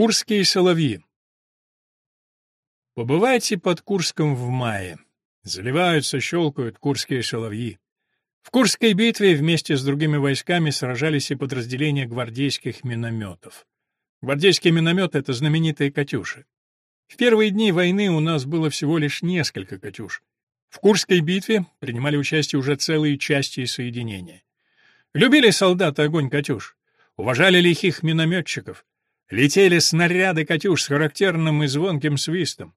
Курские соловьи. Побывайте под Курском в мае. Заливаются, щелкают курские соловьи. В Курской битве вместе с другими войсками сражались и подразделения гвардейских минометов. Гвардейские минометы — это знаменитые «Катюши». В первые дни войны у нас было всего лишь несколько «Катюш». В Курской битве принимали участие уже целые части и соединения. Любили солдаты огонь «Катюш», уважали лихих минометчиков, Летели снаряды «Катюш» с характерным и звонким свистом.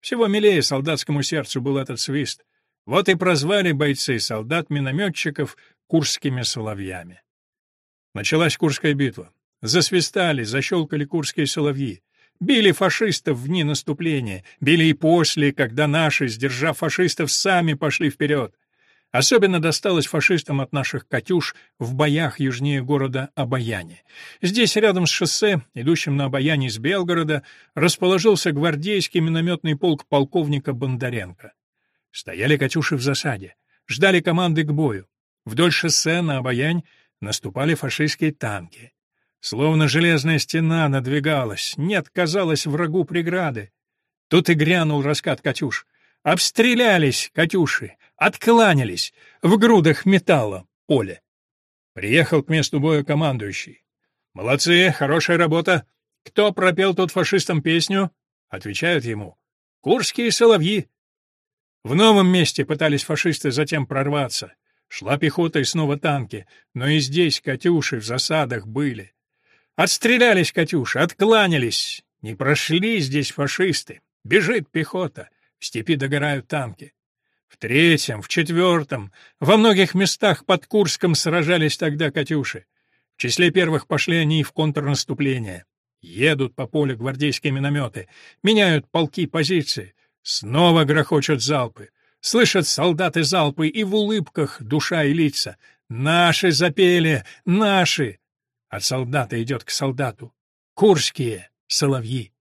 Всего милее солдатскому сердцу был этот свист. Вот и прозвали бойцы солдат-минометчиков курскими соловьями. Началась Курская битва. Засвистали, защелкали курские соловьи. Били фашистов в дни наступления, били и после, когда наши, сдержав фашистов, сами пошли вперед. Особенно досталось фашистам от наших «Катюш» в боях южнее города Обаяне. Здесь, рядом с шоссе, идущим на Обаяне из Белгорода, расположился гвардейский минометный полк полковника Бондаренко. Стояли «Катюши» в засаде, ждали команды к бою. Вдоль шоссе на Обаянь наступали фашистские танки. Словно железная стена надвигалась, нет, казалось, врагу преграды. Тут и грянул раскат «Катюш». Обстрелялись «Катюши», откланялись в грудах металла поле. Приехал к месту боя командующий. «Молодцы, хорошая работа. Кто пропел тут фашистам песню?» Отвечают ему. «Курские соловьи». В новом месте пытались фашисты затем прорваться. Шла пехота и снова танки, но и здесь «Катюши» в засадах были. Отстрелялись «Катюши», откланялись. Не прошли здесь фашисты. Бежит пехота. В степи догорают танки. В третьем, в четвертом, во многих местах под Курском сражались тогда «Катюши». В числе первых пошли они и в контрнаступление. Едут по полю гвардейские минометы, меняют полки позиции. Снова грохочут залпы. Слышат солдаты залпы, и в улыбках душа и лица. «Наши запели! Наши!» От солдата идет к солдату. Курские соловьи.